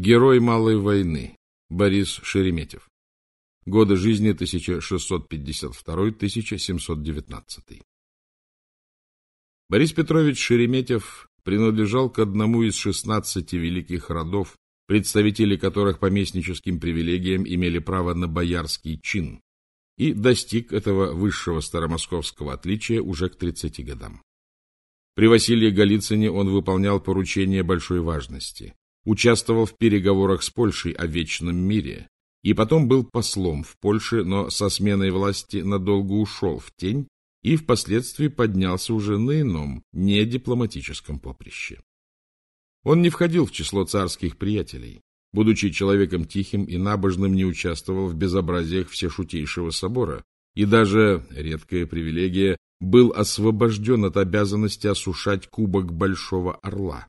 Герой малой войны Борис Шереметьев. Годы жизни 1652-1719. Борис Петрович Шереметьев принадлежал к одному из 16 великих родов, представители которых по местническим привилегиям имели право на боярский чин, и достиг этого высшего старомосковского отличия уже к 30 годам. При Василии Голицыне он выполнял поручения большой важности, участвовал в переговорах с Польшей о вечном мире и потом был послом в Польше, но со сменой власти надолго ушел в тень и впоследствии поднялся уже на ином, не дипломатическом поприще. Он не входил в число царских приятелей. Будучи человеком тихим и набожным, не участвовал в безобразиях Всешутейшего собора и даже, редкая привилегия, был освобожден от обязанности осушать кубок Большого Орла.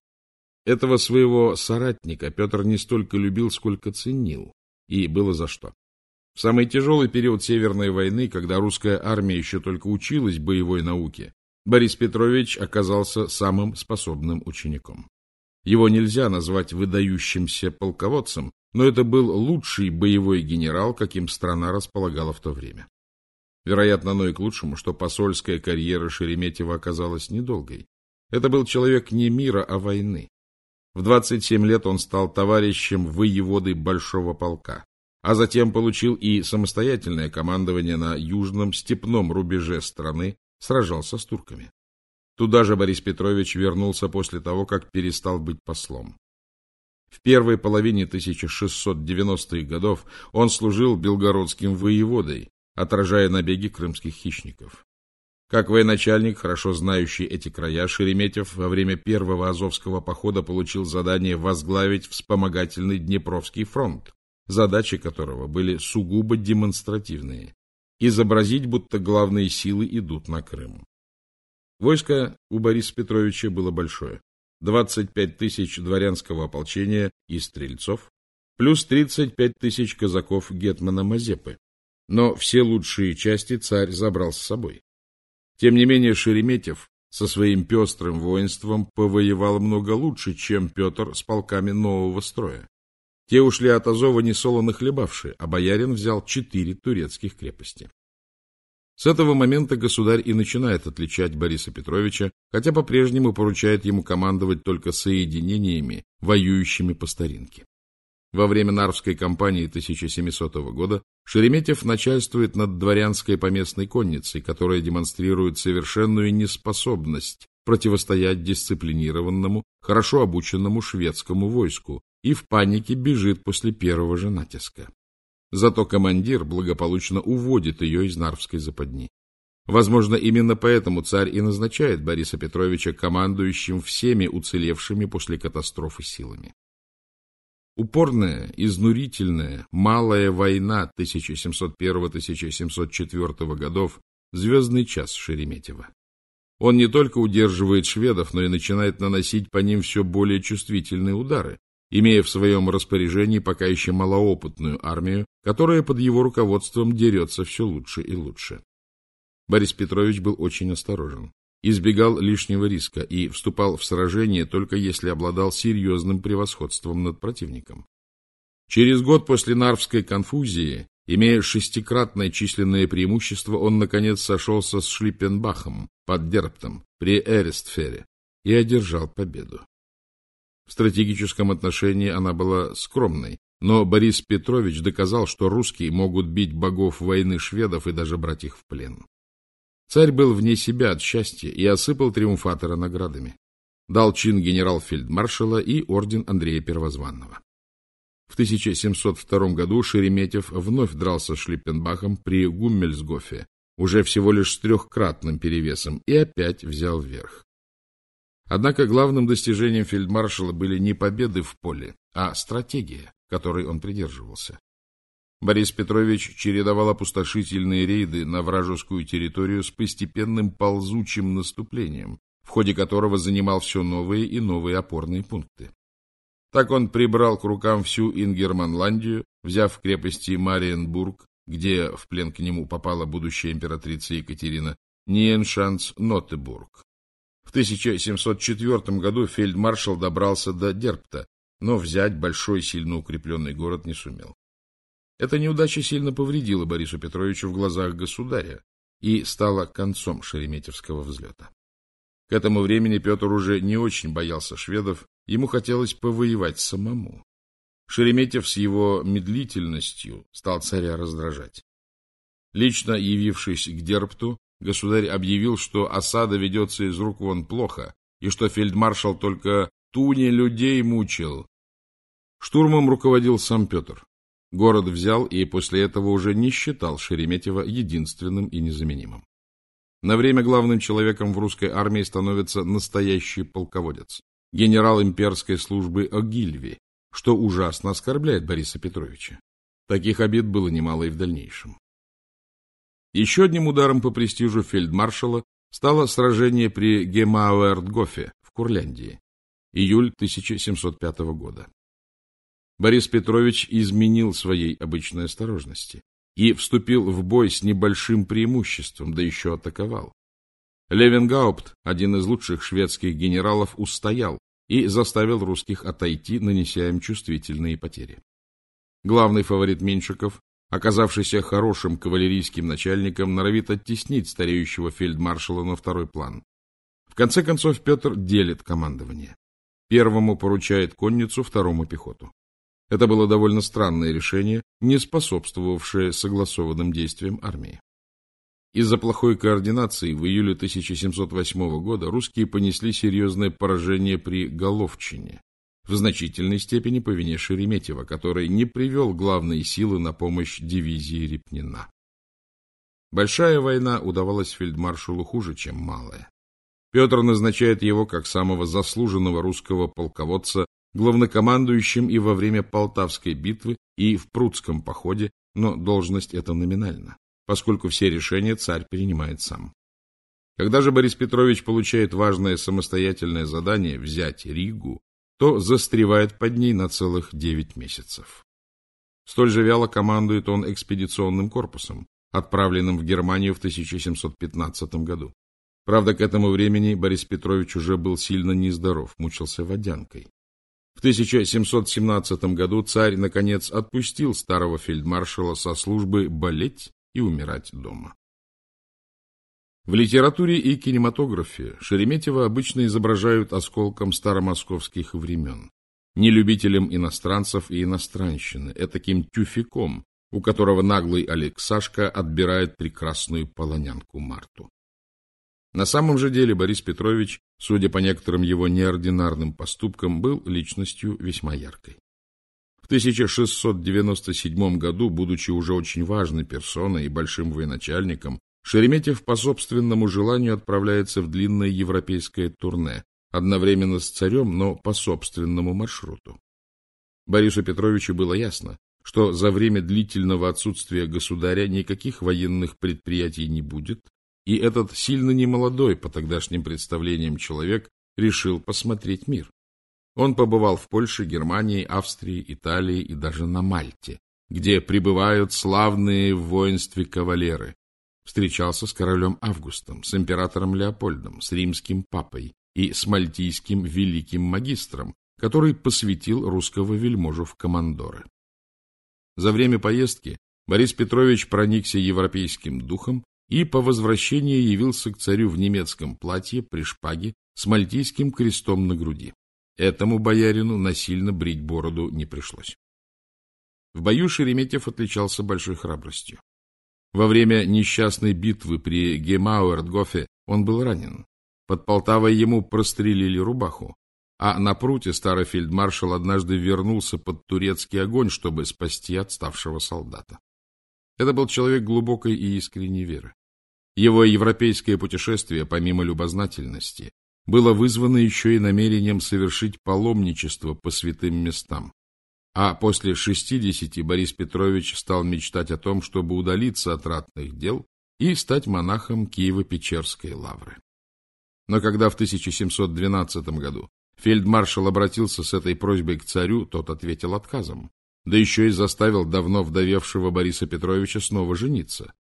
Этого своего соратника Петр не столько любил, сколько ценил, и было за что. В самый тяжелый период Северной войны, когда русская армия еще только училась боевой науке, Борис Петрович оказался самым способным учеником. Его нельзя назвать выдающимся полководцем, но это был лучший боевой генерал, каким страна располагала в то время. Вероятно, оно и к лучшему, что посольская карьера Шереметьева оказалась недолгой. Это был человек не мира, а войны. В 27 лет он стал товарищем воеводы Большого полка, а затем получил и самостоятельное командование на южном степном рубеже страны, сражался с турками. Туда же Борис Петрович вернулся после того, как перестал быть послом. В первой половине 1690-х годов он служил белгородским воеводой, отражая набеги крымских хищников. Как военачальник, хорошо знающий эти края, Шереметьев во время первого Азовского похода получил задание возглавить вспомогательный Днепровский фронт, задачи которого были сугубо демонстративные – изобразить, будто главные силы идут на Крым. Войско у Бориса Петровича было большое – 25 тысяч дворянского ополчения и стрельцов, плюс 35 тысяч казаков Гетмана Мазепы. Но все лучшие части царь забрал с собой. Тем не менее Шереметьев со своим пестрым воинством повоевал много лучше, чем Петр с полками нового строя. Те ушли от Азова несолоно хлебавшие, а боярин взял четыре турецких крепости. С этого момента государь и начинает отличать Бориса Петровича, хотя по-прежнему поручает ему командовать только соединениями, воюющими по старинке. Во время Нарвской кампании 1700 года Шереметьев начальствует над дворянской поместной конницей, которая демонстрирует совершенную неспособность противостоять дисциплинированному, хорошо обученному шведскому войску и в панике бежит после первого же натиска. Зато командир благополучно уводит ее из Нарвской западни. Возможно, именно поэтому царь и назначает Бориса Петровича командующим всеми уцелевшими после катастрофы силами. Упорная, изнурительная, малая война 1701-1704 годов – звездный час Шереметьева. Он не только удерживает шведов, но и начинает наносить по ним все более чувствительные удары, имея в своем распоряжении пока еще малоопытную армию, которая под его руководством дерется все лучше и лучше. Борис Петрович был очень осторожен избегал лишнего риска и вступал в сражение только если обладал серьезным превосходством над противником. Через год после Нарвской конфузии, имея шестикратное численное преимущество, он, наконец, сошелся с Шлиппенбахом под Дерптом при Эрестфере и одержал победу. В стратегическом отношении она была скромной, но Борис Петрович доказал, что русские могут бить богов войны шведов и даже брать их в плен. Царь был вне себя от счастья и осыпал триумфатора наградами. Дал чин генерал-фельдмаршала и орден Андрея Первозванного. В 1702 году Шереметьев вновь дрался с Шлиппенбахом при Гуммельсгофе, уже всего лишь с трехкратным перевесом, и опять взял верх. Однако главным достижением фельдмаршала были не победы в поле, а стратегия, которой он придерживался. Борис Петрович чередовал опустошительные рейды на вражескую территорию с постепенным ползучим наступлением, в ходе которого занимал все новые и новые опорные пункты. Так он прибрал к рукам всю Ингерманландию, взяв в крепости Мариенбург, где в плен к нему попала будущая императрица Екатерина, Ниеншанс-Нотебург. В 1704 году фельдмаршал добрался до Дерпта, но взять большой, сильно укрепленный город не сумел. Эта неудача сильно повредила Борису Петровичу в глазах государя и стала концом Шереметьевского взлета. К этому времени Петр уже не очень боялся шведов, ему хотелось повоевать самому. Шереметьев с его медлительностью стал царя раздражать. Лично явившись к Дерпту, государь объявил, что осада ведется из рук вон плохо, и что фельдмаршал только туне людей мучил. Штурмом руководил сам Петр. Город взял и после этого уже не считал Шереметьева единственным и незаменимым. На время главным человеком в русской армии становится настоящий полководец, генерал имперской службы Огильви, что ужасно оскорбляет Бориса Петровича. Таких обид было немало и в дальнейшем. Еще одним ударом по престижу фельдмаршала стало сражение при Гемауэртгофе в Курляндии, июль 1705 года. Борис Петрович изменил своей обычной осторожности и вступил в бой с небольшим преимуществом, да еще атаковал. Левенгаупт, один из лучших шведских генералов, устоял и заставил русских отойти, нанеся им чувствительные потери. Главный фаворит Меньшиков, оказавшийся хорошим кавалерийским начальником, норовит оттеснить стареющего фельдмаршала на второй план. В конце концов Петр делит командование. Первому поручает конницу, второму пехоту. Это было довольно странное решение, не способствовавшее согласованным действиям армии. Из-за плохой координации в июле 1708 года русские понесли серьезное поражение при Головчине, в значительной степени по вине Шереметьева, который не привел главные силы на помощь дивизии Репнина. Большая война удавалась фельдмаршалу хуже, чем малая. Петр назначает его как самого заслуженного русского полководца главнокомандующим и во время Полтавской битвы, и в Прудском походе, но должность эта номинальна, поскольку все решения царь принимает сам. Когда же Борис Петрович получает важное самостоятельное задание взять Ригу, то застревает под ней на целых девять месяцев. Столь же вяло командует он экспедиционным корпусом, отправленным в Германию в 1715 году. Правда, к этому времени Борис Петрович уже был сильно нездоров, мучился водянкой. В 1717 году царь, наконец, отпустил старого фельдмаршала со службы болеть и умирать дома. В литературе и кинематографе Шереметьева обычно изображают осколком старомосковских времен, нелюбителем иностранцев и иностранщины, этаким тюфяком, у которого наглый Олег Сашка отбирает прекрасную полонянку Марту. На самом же деле Борис Петрович, судя по некоторым его неординарным поступкам, был личностью весьма яркой. В 1697 году, будучи уже очень важной персоной и большим военачальником, Шереметьев по собственному желанию отправляется в длинное европейское турне, одновременно с царем, но по собственному маршруту. Борису Петровичу было ясно, что за время длительного отсутствия государя никаких военных предприятий не будет, и этот сильно немолодой по тогдашним представлениям человек решил посмотреть мир. Он побывал в Польше, Германии, Австрии, Италии и даже на Мальте, где пребывают славные в воинстве кавалеры. Встречался с королем Августом, с императором Леопольдом, с римским папой и с мальтийским великим магистром, который посвятил русского вельможу в командоры. За время поездки Борис Петрович проникся европейским духом и по возвращении явился к царю в немецком платье при шпаге с мальтийским крестом на груди. Этому боярину насильно брить бороду не пришлось. В бою Шереметьев отличался большой храбростью. Во время несчастной битвы при Гемауэртгофе он был ранен. Под Полтавой ему прострелили рубаху, а на пруте старый фельдмаршал однажды вернулся под турецкий огонь, чтобы спасти отставшего солдата. Это был человек глубокой и искренней веры. Его европейское путешествие, помимо любознательности, было вызвано еще и намерением совершить паломничество по святым местам. А после шестидесяти Борис Петрович стал мечтать о том, чтобы удалиться от ратных дел и стать монахом Киево-Печерской лавры. Но когда в 1712 году фельдмаршал обратился с этой просьбой к царю, тот ответил отказом, да еще и заставил давно вдовевшего Бориса Петровича снова жениться.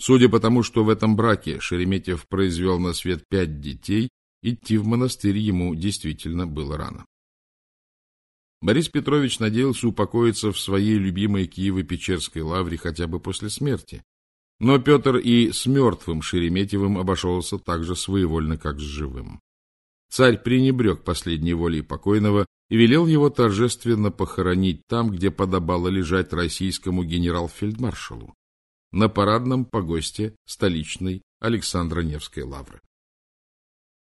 Судя по тому, что в этом браке Шереметьев произвел на свет пять детей, идти в монастырь ему действительно было рано. Борис Петрович надеялся упокоиться в своей любимой Киево-Печерской лавре хотя бы после смерти. Но Петр и с мертвым Шереметьевым обошелся так же своевольно, как с живым. Царь пренебрег последней волей покойного и велел его торжественно похоронить там, где подобало лежать российскому генерал-фельдмаршалу, на парадном погосте столичной Александро-Невской лавры.